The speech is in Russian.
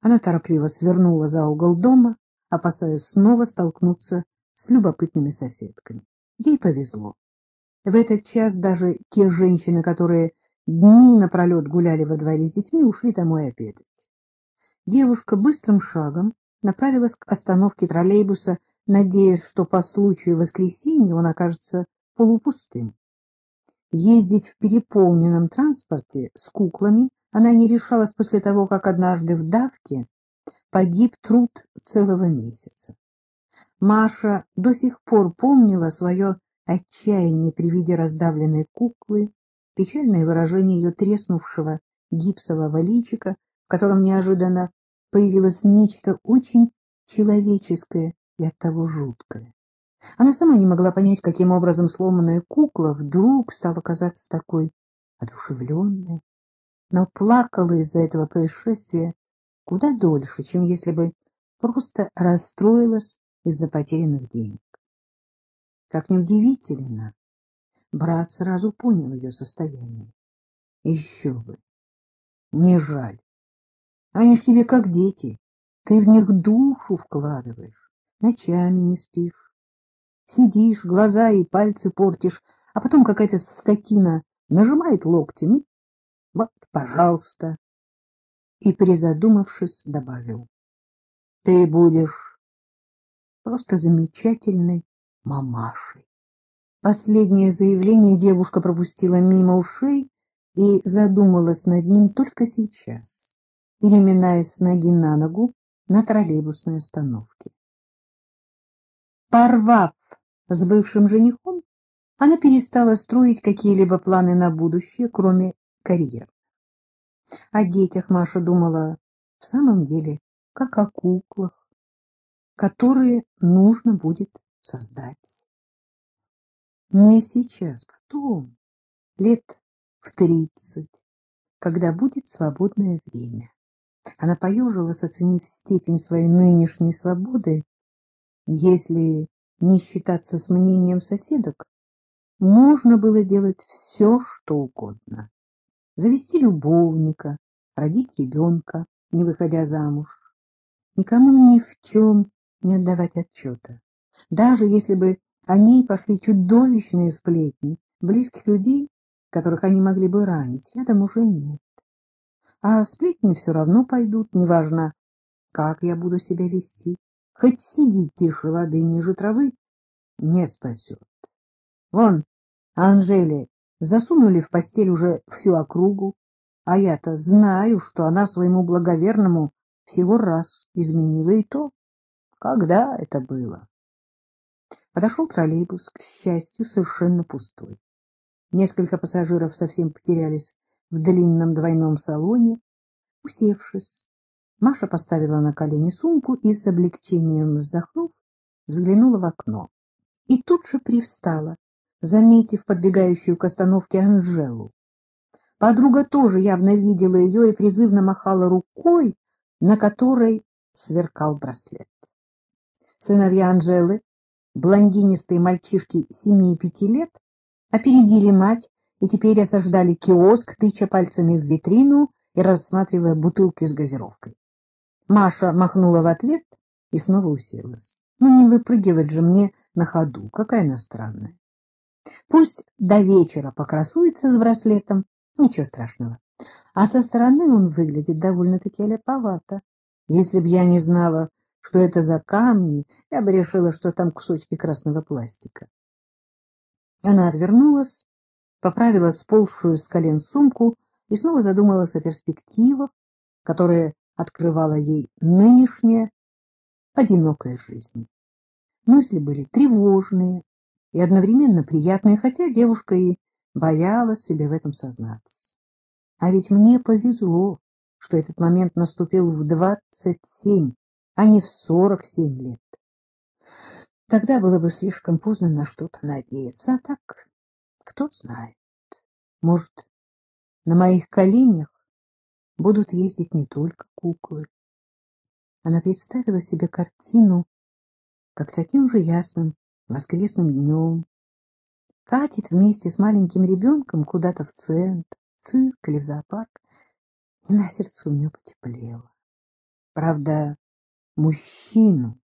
Она торопливо свернула за угол дома, опасаясь снова столкнуться с любопытными соседками. Ей повезло. В этот час даже те женщины, которые дни напролет гуляли во дворе с детьми, ушли домой обедать. Девушка быстрым шагом направилась к остановке троллейбуса, надеясь, что по случаю воскресенья он окажется полупустым. Ездить в переполненном транспорте с куклами она не решалась после того, как однажды в давке погиб труд целого месяца. Маша до сих пор помнила свое отчаяние при виде раздавленной куклы, печальное выражение ее треснувшего гипсового личика, в котором неожиданно появилось нечто очень человеческое и оттого жуткое. Она сама не могла понять, каким образом сломанная кукла вдруг стала казаться такой одушевленной, но плакала из-за этого происшествия куда дольше, чем если бы просто расстроилась из-за потерянных денег. Как неудивительно, брат сразу понял ее состояние. Еще бы. Не жаль. Они ж тебе как дети. Ты в них душу вкладываешь, ночами не спишь. Сидишь, глаза и пальцы портишь, а потом какая-то скотина нажимает локтем вот, пожалуйста. И, призадумавшись, добавил. Ты будешь просто замечательной мамашей. Последнее заявление девушка пропустила мимо ушей и задумалась над ним только сейчас, переминаясь с ноги на ногу на троллейбусной остановке. Порвав с бывшим женихом, она перестала строить какие-либо планы на будущее, кроме карьер. О детях Маша думала в самом деле как о куклах, которые нужно будет создать. Не сейчас, потом, лет в тридцать, когда будет свободное время. Она поежилась, оценив степень своей нынешней свободы. Если не считаться с мнением соседок, можно было делать все, что угодно завести любовника, родить ребенка, не выходя замуж, никому ни в чем не отдавать отчета. Даже если бы о ней пошли чудовищные сплетни, близких людей, которых они могли бы ранить, рядом уже нет. А сплетни все равно пойдут, неважно, как я буду себя вести. Хоть сидеть тише воды ниже травы не спасет. Вон, Анжеле засунули в постель уже всю округу, а я-то знаю, что она своему благоверному всего раз изменила и то, когда это было. Подошел троллейбус, к счастью, совершенно пустой. Несколько пассажиров совсем потерялись в длинном двойном салоне. Усевшись, Маша поставила на колени сумку и с облегчением вздохнув, взглянула в окно. И тут же привстала, заметив подбегающую к остановке Анжелу. Подруга тоже явно видела ее и призывно махала рукой, на которой сверкал браслет. Сыновья Анжелы, блондинистые мальчишки семи и пяти лет, опередили мать и теперь осаждали киоск, тыча пальцами в витрину и рассматривая бутылки с газировкой. Маша махнула в ответ и снова уселась. Ну, не выпрыгивать же мне на ходу, какая она странная. Пусть до вечера покрасуется с браслетом, ничего страшного. А со стороны он выглядит довольно-таки леповато. Если б я не знала, что это за камни, я бы решила, что там кусочки красного пластика. Она отвернулась, поправила сползшую с колен сумку и снова задумалась о перспективах, которые открывала ей нынешняя одинокая жизнь. Мысли были тревожные, и одновременно приятные, хотя девушка и боялась себе в этом сознаться. А ведь мне повезло, что этот момент наступил в двадцать семь, а не в сорок семь лет. Тогда было бы слишком поздно на что-то надеяться, а так, кто знает, может, на моих коленях будут ездить не только куклы. Она представила себе картину, как таким же ясным воскресным днем, катит вместе с маленьким ребенком куда-то в центр, в цирк или в зоопарк, и на сердце у нее потеплело. Правда, мужчину